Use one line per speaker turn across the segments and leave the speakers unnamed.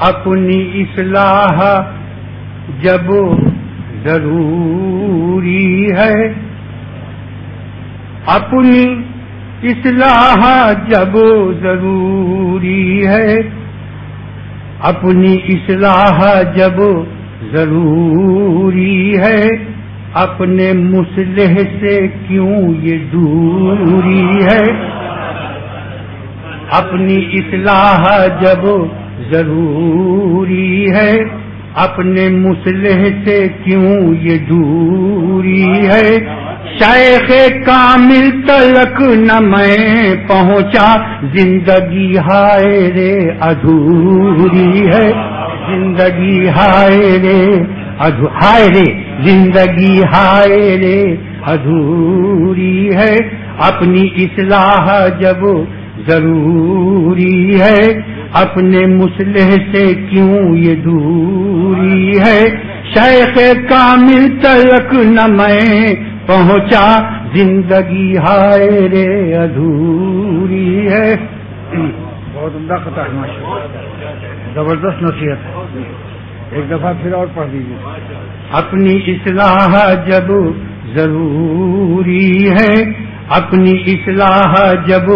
اپنی اصلاح جب ضروری ہے۔ اپنی اصلاح جب ضروری ہے۔ اپنی اصلاح جب ضروری ہے۔ اپنے مسلح سے کیوں یہ دوری ہے؟ اپنی اصلاح جب ضروری ہے اپنے مسلح سے کیوں یہ دوری ہے؟ شیخ کامل تلک نہ میں پہنچا، زندگی ہائے رے ادھوری ہے۔ زندگی ہائے رے ہائے رے، زندگی ہائے رے ادھوری ہے۔ اپنی اصلاح جب ضروری ہے اپنے مسلح سے کیوں یہ دوری ہے؟ شیخ کامل تلک نہ میں پہنچا زندگی ہائے رے ادھوری ہے۔
بہت عمدہ خطا زبردست نصیحت۔ ایک دفعہ پھر اور پڑھ دیجیے
اپنی اصلاح جب ضروری ہے اپنی اصلاح جب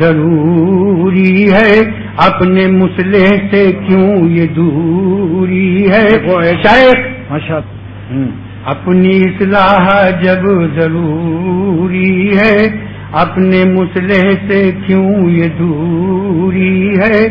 ضروری ہے۔ اپنے مسلح سے کیوں یہ دوری ہے؟ شیخ
ماشاء
اپنی اصلاح جب ضروری ہے اپنے مسلح سے کیوں یہ دوری ہے؟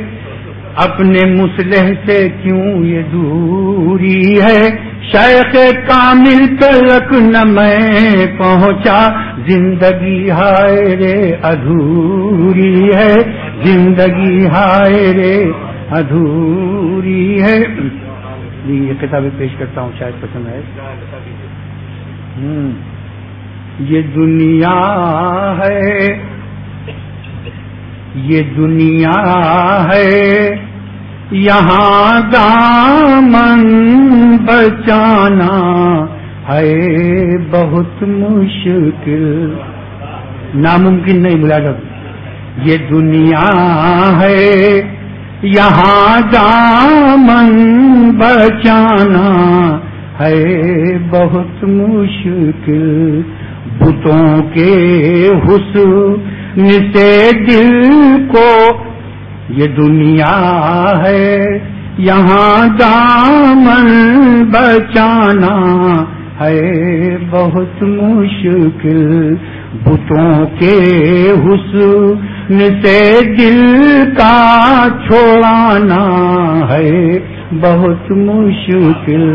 اپنے مسلح سے کیوں یہ دوری ہے؟ شیخ کامل تلک نہ میں پہنچا۔ زندگی ہائے رے ادھوری ہے۔ زندگی ہائے رے ادھوری ہے۔ یہ کتابیں پیش کرتا ہوں، شاید پسند ہے یہ دنیا ہے۔ یہ دنیا ہے۔ یہاں دامن بچانا ہے بہت مشکل۔ ناممکن نہیں ملا جب یہ دنیا ہے۔ یہاں دامن بچانا ہے بہت مشکل۔ بتوں کے حسن سے دل کو، یہ دنیا ہے، یہاں دامن بچانا ہے بہت مشکل۔ بتوں کے حسن سے دل کا چھوڑانا ہے بہت مشکل۔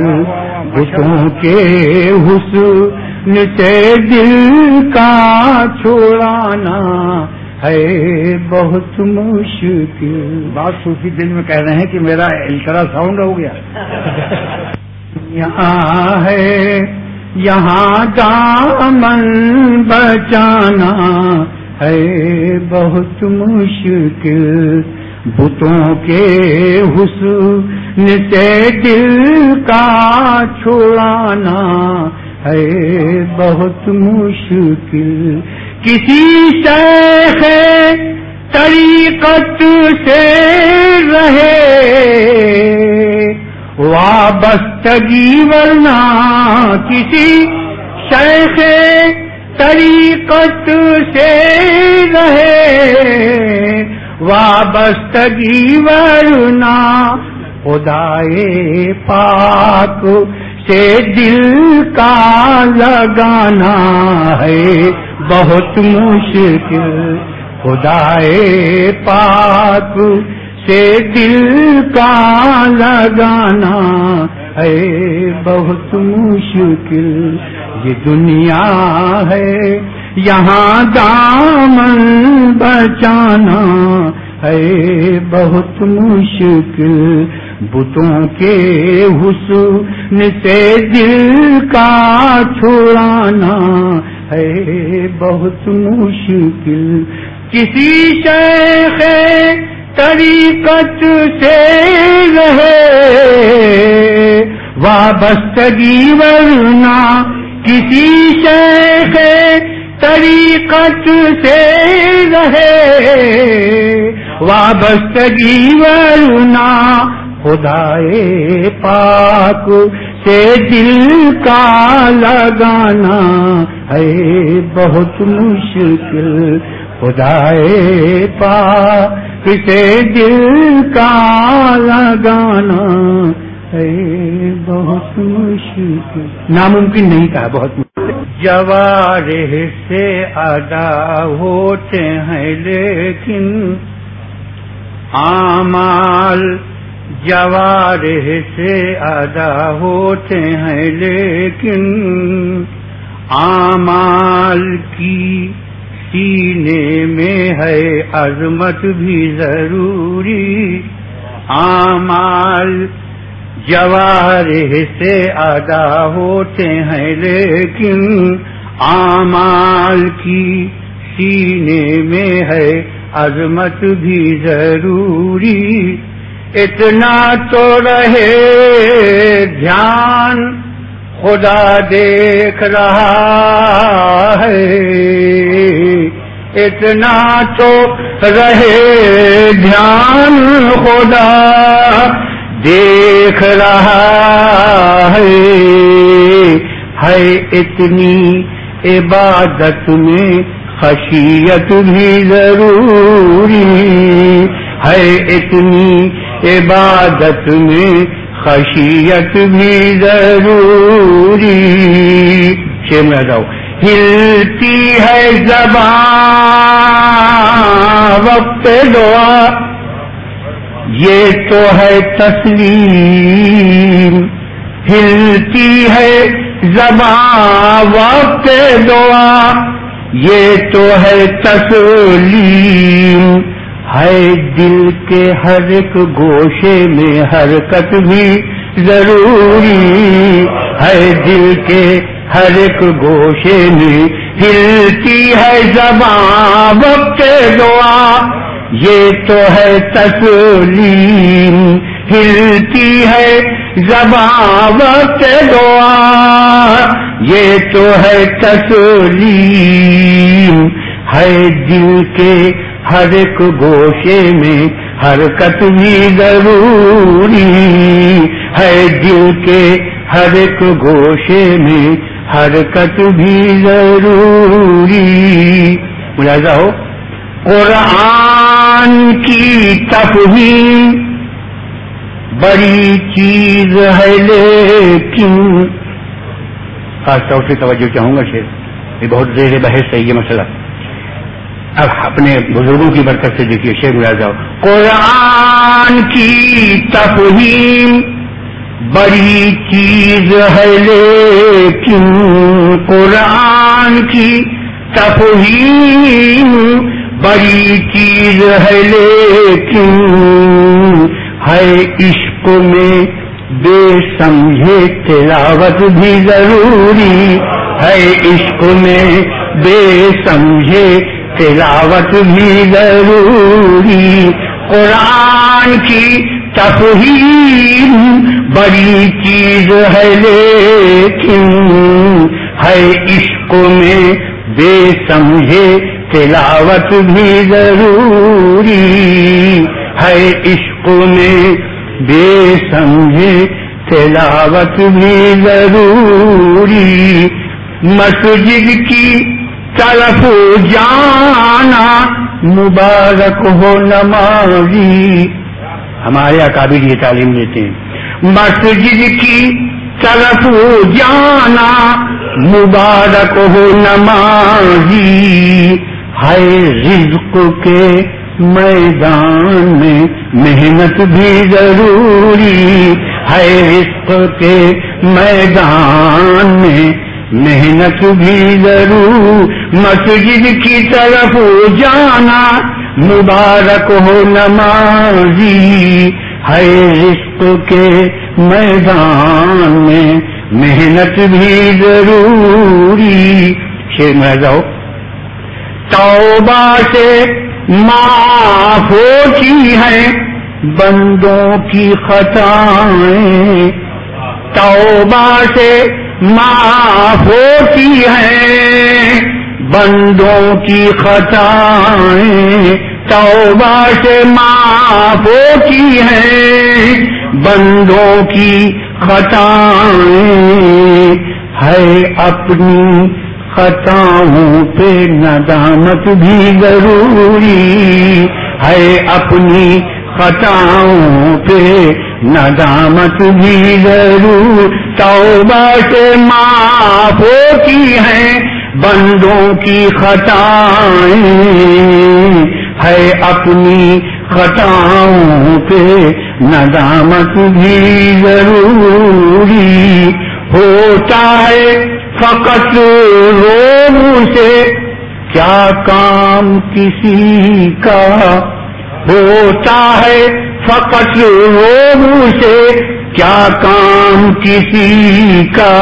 بتوں کے حسن سے دل کا چھوڑانا ہے بہت مشکل۔
بات صوفی دل میں کہہ رہے ہیں کہ میرا الٹرا ساؤنڈ ہو گیا۔
یہاں ہے، یہاں دامن بچانا ہے بہت مشکل۔ بتوں کے حسن سے دل کا چھوڑانا ہے بہت مشکل۔ کسی شیخ طریقت سے رہے۔ وابستگی ورنہ کسی شیخ طریقت سے رہے۔ وابستگی ورنہ خدائے پاک سے دل کا لگانا ہے بہت مشکل۔ خدائے پاک سے دل کا لگانا ہے بہت مشکل۔ یہ دنیا ہے، یہاں دامن بچانا ہے بہت مشکل۔ بتوں کے حسن سے دل کا چھوڑانا ہے بہت مشکل۔ کسی شیخ طریقت سے رہے وابستگی، ورنہ کسی شیخ طریقت سے رہے وابستگی، ورنہ خدائے پاک سے دل کا لگانا ہے بہت مشکل۔ خدائے پاک سے دل کا لگانا ہے بہت مشکل۔ ناممکن نہیں تھا بہت مشکل۔ جوارح سے ادا ہوتے ہیں لیکن آمال جوارح سے ادا ہوتے ہیں لیکن آمال کی سینے میں ہے عظمت بھی ضروری۔ آمال جوارح سے ادا ہوتے ہیں لیکن آمال کی سینے میں ہے عظمت بھی ضروری۔ اتنا تو رہے دھیان خدا دیکھ رہا ہے۔ اتنا تو رہے دھیان خدا دیکھ رہا ہے۔ ہے اتنی عبادت میں خشیت بھی ضروری۔ ہے اتنی عبادت میں، خشیت بھی ضروری۔ شیم جاؤ۔ ہلتی ہے زبان وقت دعا۔ یہ تو ہے تسلیم۔ ہلتی ہے زبان وقت دعا۔ یہ تو ہے تسلیم۔ ہے دل کے ہر ایک گوشے میں حرکت بھی ضروری۔ ہے دل کے ہر ایک گوشے میں ہلتی ہے زبان وقت دعا۔ یہ تو ہے تسلیم۔ ہلتی ہے زبان وقت دعا۔ یہ تو ہے تسلیم۔ ہے دل کے ہر ایک گوشے میں حرکت بھی ضروری ہے۔ دل کے ہر ایک گوشے میں حرکت بھی ضروری۔ ملازہ ہو۔ قرآن کی تفہیم بڑی چیز ہے لیکن خاص طور سے توجہ چاہوں گا شیر یہ بہت زیر بحث ہے یہ مسئلہ۔ اب اپنے بزرگوں کی برکت سے دیکھیے شیر ملا جاؤ قرآن کی تفہیم بڑی چیز ہے، لیکن قرآن کی تفہیم بڑی چیز ہے، لیکن ہے عشق میں بے سمجھے تلاوت بھی ضروری۔ ہے عشق میں بے سمجھے تلاوت بھی ضروری۔ قرآن کی تفہیم بڑی چیز ہے، لیکن ہے عشق میں بے سمجھے تلاوت بھی ضروری۔ ہے عشق میں بے سمجھے تلاوت بھی ضروری۔ مسجد کی طرف جانا، مبارک ہو نمازی۔ ہمارے اکابر یہ تعلیم دیتے ہیں۔ مسجد کی طرف جانا، مبارک ہو نمازی۔ ہے رزق کے میدان میں محنت بھی ضروری۔ ہے رزق کے میدان میں محنت بھی ضرور مسجد کی طرف جانا، مبارک ہو نمازی ہے رزق کے میدان میں محنت بھی ضروری۔ شیر میں جاؤ توبہ سے معاف ہوتی ہے بندوں کی خطائیں۔ توبہ سے معاف ہوتی ہے بندوں کی خطائیں توبہ سے معاف ہوتی ہے بندوں کی خطائیں ہے اپنی خطاؤں پہ ندامت بھی ضروری۔ ہے اپنی خطاؤں پہ ندامت بھی ضرور۔ توبہ سے معاف ہوتی ہیں۔ بندوں کی خطائیں ہے اپنی خطاؤں پہ ندامت بھی ضروری۔ ہوتا ہے فقط روم سے، کیا کام کسی کا؟ ہوتا ہے فقط روم سے، کیا کام کسی کا؟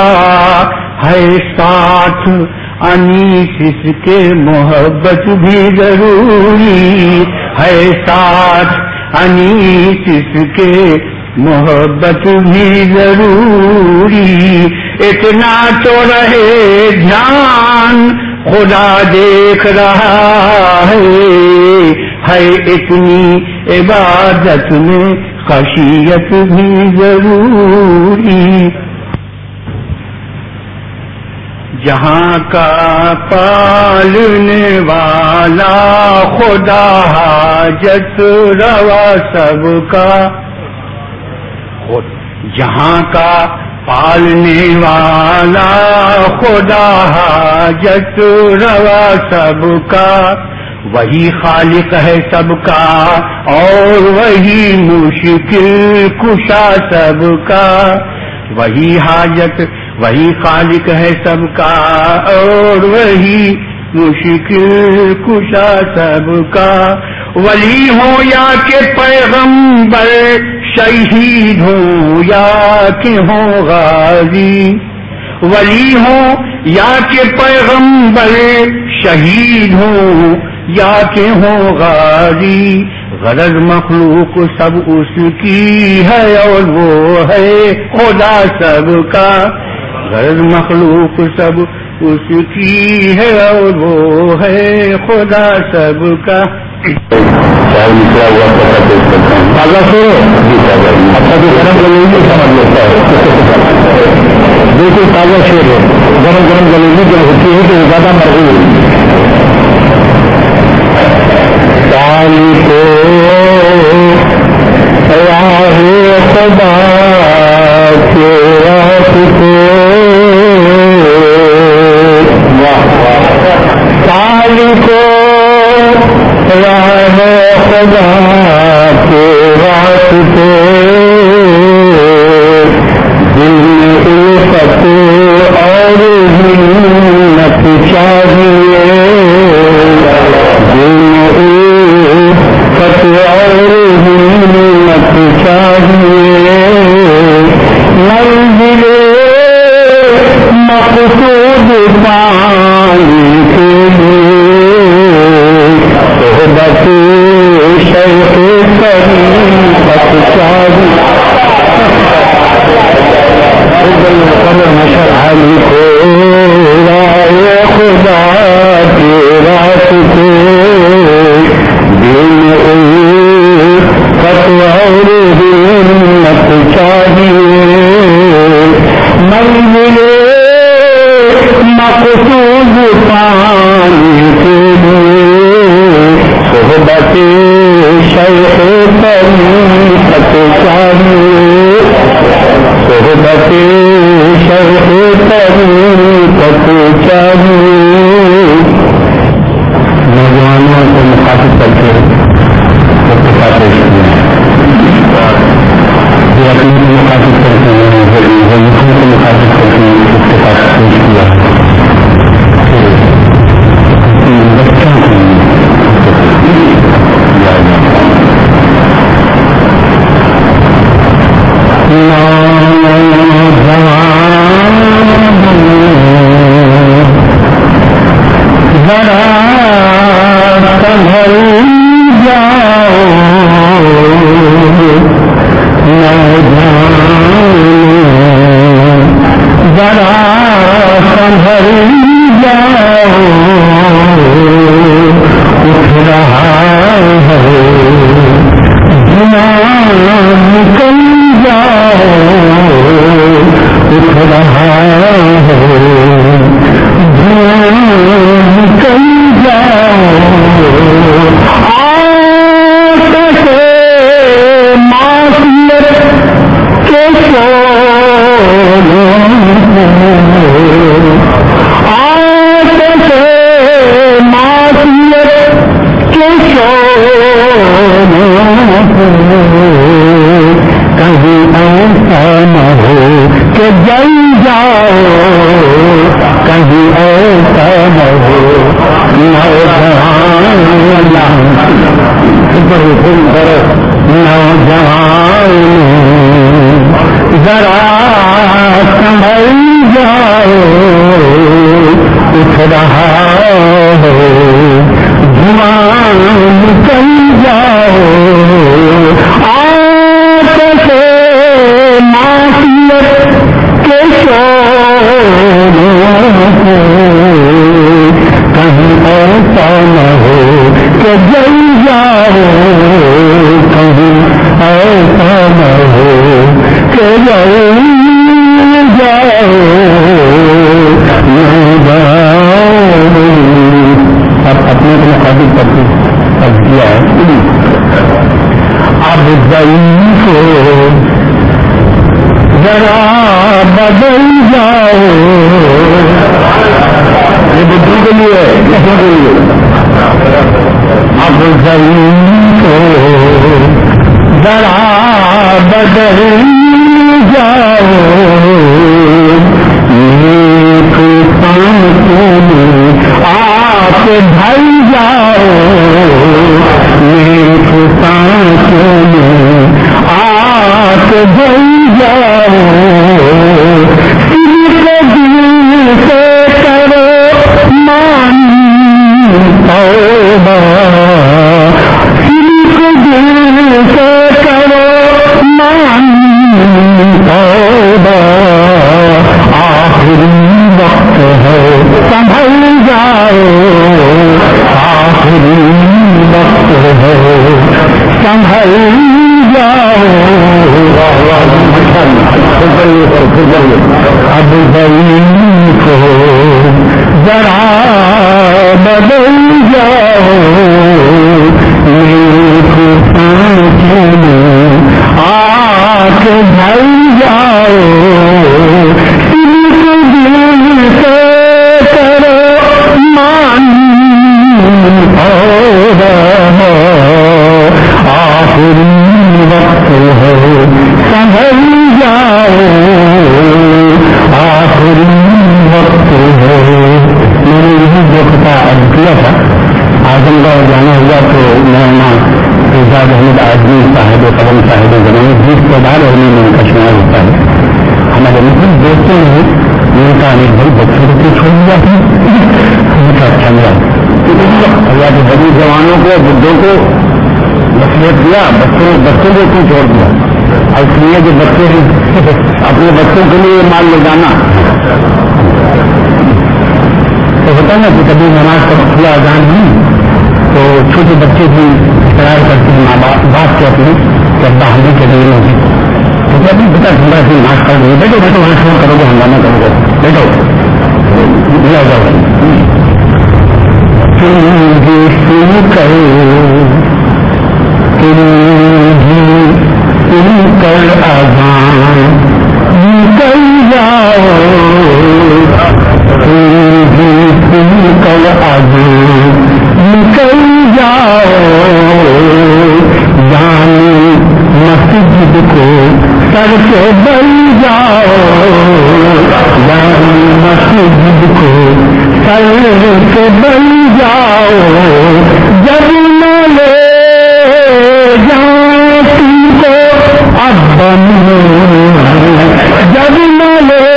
ہے ساتھ انیس کے محبت بھی ضروری ہے ساتھ۔ انیس اس کے محبت بھی ضروری۔ اتنا تو رہے دھیان خدا دیکھ رہا ہے۔ ہے اتنی عبادت میں خشیت بھی ضروری۔ جہاں کا پالنے والا خدا حاجت روا سب کا۔ جہاں کا پالنے والا خدا حاجت روا سب کا۔ وہی خالق ہے سب کا اور وہی مشکل کشا سب کا۔ وہی حاجت وہی خالق ہے سب کا اور وہی مشکل کشا سب کا۔ ولی ہو یا کہ پیغمبر، شہید ہو یا کہ ہو غازی۔ ولی ہو یا کہ پیغمبر، شہید ہو یا کہ ہو غازی۔ غرض مخلوق سب اس کی ہے اور وہ ہے خدا سب کا۔ غرض مخلوق سب اس کی ہے اور وہ ہے خدا سب کا۔
نکلا ہوا تازہ اچھا تو گرم سمجھ لیتا ہے بالکل تازہ شیر ہے۔ گرم گرم گلیجی جب ہوتی ہے تو وہ زیادہ مرغوب سالی کو خدا۔ کو طریقت چاہیے کو رائے خدا ذرا سنبھل
کہیں ایسا نہ ہو کہ جل جاؤ۔ کہیں ایسا نہ ہو۔ نوجوان ذرا سنبھل جاؤ۔ رہا ہے دھواں نکل جاؤ۔ آتش کے شعلوں ضعیف ذرا بدل جاؤ، نیک سانسوں آپ ڈھل جاؤ۔ نیک سانسوں میں آپ ڈھل جاؤ۔ وقت ہے سنبھل جاؤ آخری وقت ہے میں نے یہی دیکھتا اب کیا تھا اعظم گڑھ جانا ہوا تو میں وہاں اعزاز احمد آدمی صاحب قدم صاحب زمانے بیس کے بعد اور میں ان کا شمار ہوتا ہے ہمارے مسلم دوستوں نے ان کا ایک بڑی بچوں کو چھوڑ دیا تھا ان اچھا ملا اللہ کے بڑی جوانوں کو بڈھوں کو نصیحت دیا بچوں بچوں کو کیوں چھوڑ دیا اور اس لیے جو بچے ہیں اپنے بچوں کے لیے مال لے جانا تو ہوتا نا کہ کبھی نماز کا کھلا اذان نہیں تو چھوٹے بچے بھی اقرار کرتے ہیں ماں باپ بات کہتے ہیں کہ ابا ہمیں کے لیے نہیں تو کیا بھی بیٹا ٹھنڈا سے نماز پڑھ رہی بیٹو بیٹو وہاں شروع کرو گے ہنگامہ کرو گے بیٹو ملا جاؤ تم بھی سن نکل جاؤ نکل جاؤ مسجد کو جاؤ مسجد کو جاؤ جب نہ لے جب نہ لے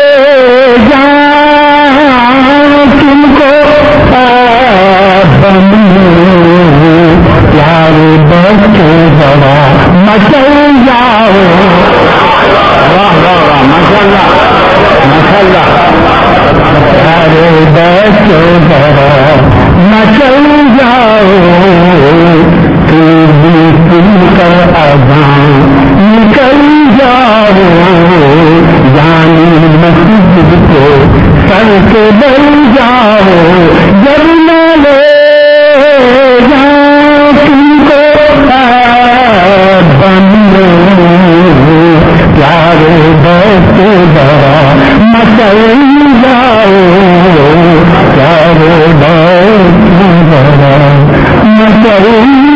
جاؤں تم کو اب بن یار بچے بڑا مچل جاؤ واہ واہ واہ بچے بڑا مچل جاؤ تم بھی تم سے بن جاؤ، جب نہ لے جاؤ، تم کو بن پیارے بہت بڑا مسل جاؤ۔ پیارے بہت بڑا مسل